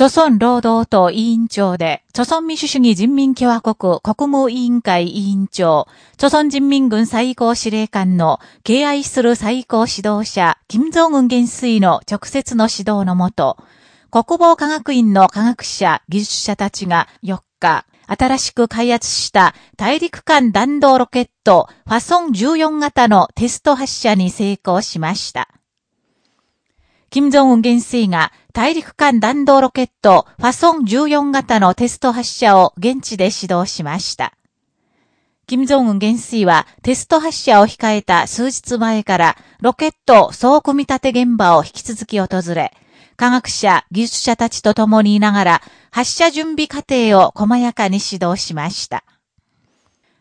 朝鮮労働党委員長で、朝鮮民主主義人民共和国国務委員会委員長、朝鮮人民軍最高司令官の敬愛する最高指導者、金正恩元帥の直接の指導のもと、国防科学院の科学者、技術者たちが4日、新しく開発した大陸間弾道ロケットファソン14型のテスト発射に成功しました。金正恩元帥が大陸間弾道ロケットファソン14型のテスト発射を現地で指導しました。金正恩元帥はテスト発射を控えた数日前からロケット総組み立て現場を引き続き訪れ、科学者、技術者たちと共にいながら発射準備過程を細やかに指導しました。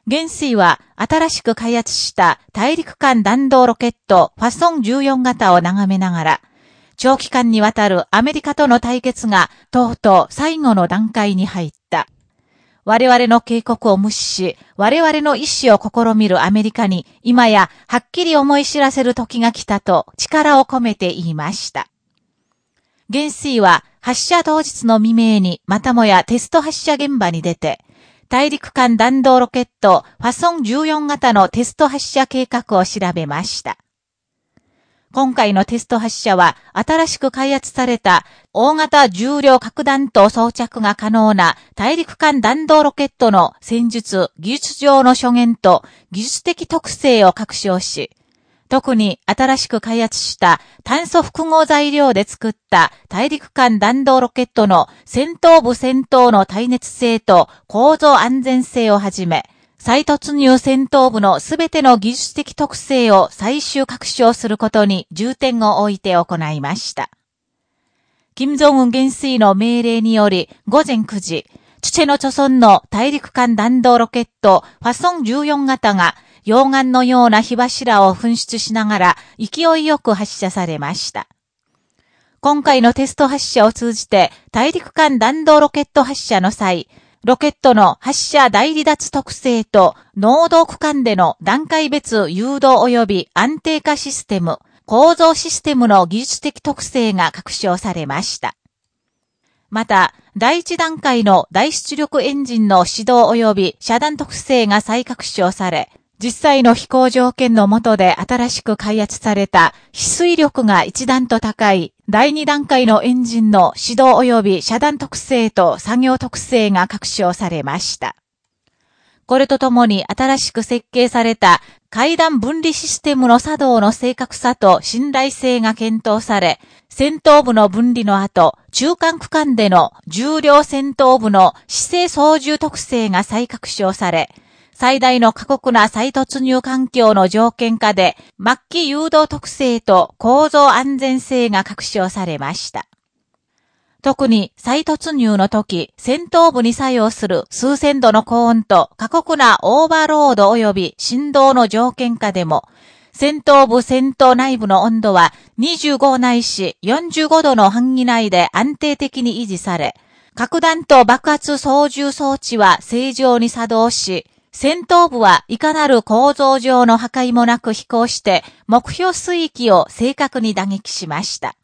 元帥は新しく開発した大陸間弾道ロケットファソン14型を眺めながら、長期間にわたるアメリカとの対決がとうとう最後の段階に入った。我々の警告を無視し、我々の意思を試みるアメリカに、今やはっきり思い知らせる時が来たと力を込めて言いました。元帥は発射当日の未明にまたもやテスト発射現場に出て、大陸間弾道ロケットファソン14型のテスト発射計画を調べました。今回のテスト発射は、新しく開発された大型重量核弾頭装着が可能な大陸間弾道ロケットの戦術、技術上の諸言と技術的特性を確証し、特に新しく開発した炭素複合材料で作った大陸間弾道ロケットの戦闘部戦闘の耐熱性と構造安全性をはじめ、再突入戦闘部のすべての技術的特性を最終確証することに重点を置いて行いました。金正恩元帥の命令により、午前9時、チチェの貯村の大陸間弾道ロケットファソン14型が溶岩のような火柱を噴出しながら勢いよく発射されました。今回のテスト発射を通じて大陸間弾道ロケット発射の際、ロケットの発射大離脱特性と、濃度区間での段階別誘導及び安定化システム、構造システムの技術的特性が確証されました。また、第一段階の大出力エンジンの始動及び遮断特性が再確証され、実際の飛行条件の下で新しく開発された、非水力が一段と高い、第二段階のエンジンの始動及び遮断特性と作業特性が確証されました。これとともに新しく設計された階段分離システムの作動の正確さと信頼性が検討され、戦闘部の分離の後、中間区間での重量戦闘部の姿勢操縦特性が再確証され、最大の過酷な再突入環境の条件下で、末期誘導特性と構造安全性が確証されました。特に再突入の時、戦闘部に作用する数千度の高温と過酷なオーバーロード及び振動の条件下でも、戦闘部戦闘内部の温度は25ないし45度の範囲内で安定的に維持され、核弾頭爆発操縦装置は正常に作動し、戦闘部はいかなる構造上の破壊もなく飛行して目標水域を正確に打撃しました。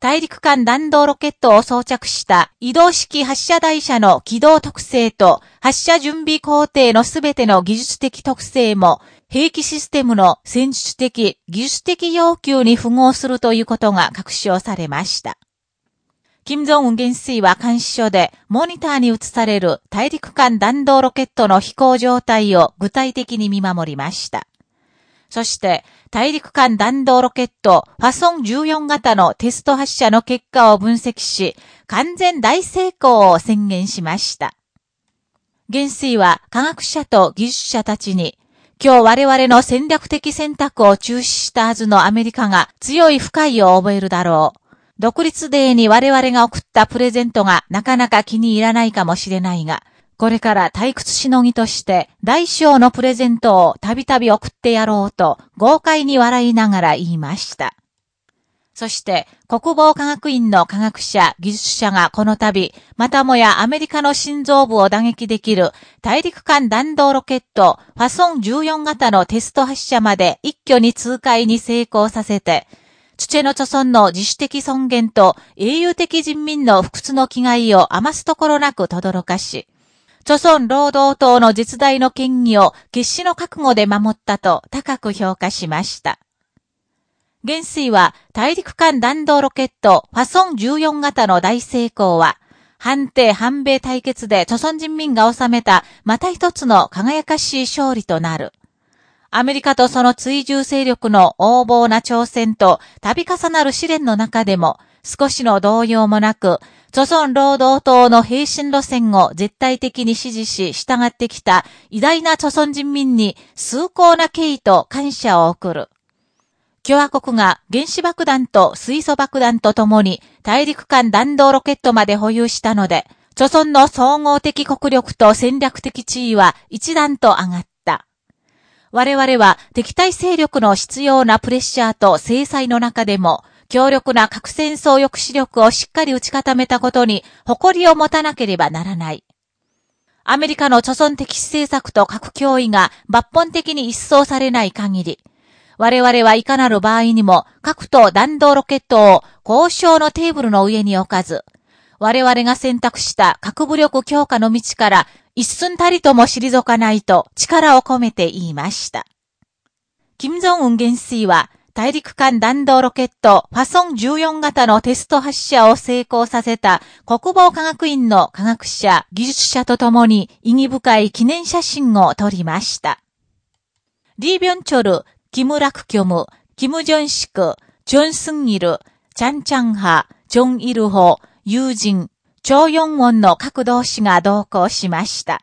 大陸間弾道ロケットを装着した移動式発射台車の軌道特性と発射準備工程のすべての技術的特性も兵器システムの戦術的、技術的要求に符合するということが確証されました。金正恩元帥は監視所でモニターに映される大陸間弾道ロケットの飛行状態を具体的に見守りました。そして、大陸間弾道ロケットファソン14型のテスト発射の結果を分析し、完全大成功を宣言しました。元帥は科学者と技術者たちに、今日我々の戦略的選択を中止したはずのアメリカが強い不快を覚えるだろう。独立デーに我々が送ったプレゼントがなかなか気に入らないかもしれないが、これから退屈しのぎとして大小のプレゼントをたびたび送ってやろうと豪快に笑いながら言いました。そして、国防科学院の科学者、技術者がこの度、またもやアメリカの心臓部を打撃できる大陸間弾道ロケットファソン14型のテスト発射まで一挙に通過に成功させて、土の著村の自主的尊厳と英雄的人民の不屈の気概を余すところなく轟かし、著村労働党の実大の権威を決死の覚悟で守ったと高く評価しました。元帥は大陸間弾道ロケットファソン14型の大成功は、反帝反米対決で著村人民が収めたまた一つの輝かしい勝利となる。アメリカとその追従勢力の横暴な挑戦と度重なる試練の中でも、少しの動揺もなく、著村労働党の平身路線を絶対的に支持し従ってきた偉大な著村人民に崇高な敬意と感謝を送る。共和国が原子爆弾と水素爆弾とともに大陸間弾道ロケットまで保有したので、著村の総合的国力と戦略的地位は一段と上がった。我々は敵対勢力の必要なプレッシャーと制裁の中でも、強力な核戦争抑止力をしっかり打ち固めたことに誇りを持たなければならない。アメリカの貯村的政策と核脅威が抜本的に一掃されない限り、我々はいかなる場合にも核と弾道ロケットを交渉のテーブルの上に置かず、我々が選択した核武力強化の道から一寸たりとも退かないと力を込めて言いました。金正恩元帥は大陸間弾道ロケットファソン14型のテスト発射を成功させた国防科学院の科学者、技術者と共に意義深い記念写真を撮りました。リービョンチョル、キムラクキョム、キムジョンシク、チョンスンギル、チャンチャンハ、チョンイルホ、友人、超四音の各同士が同行しました。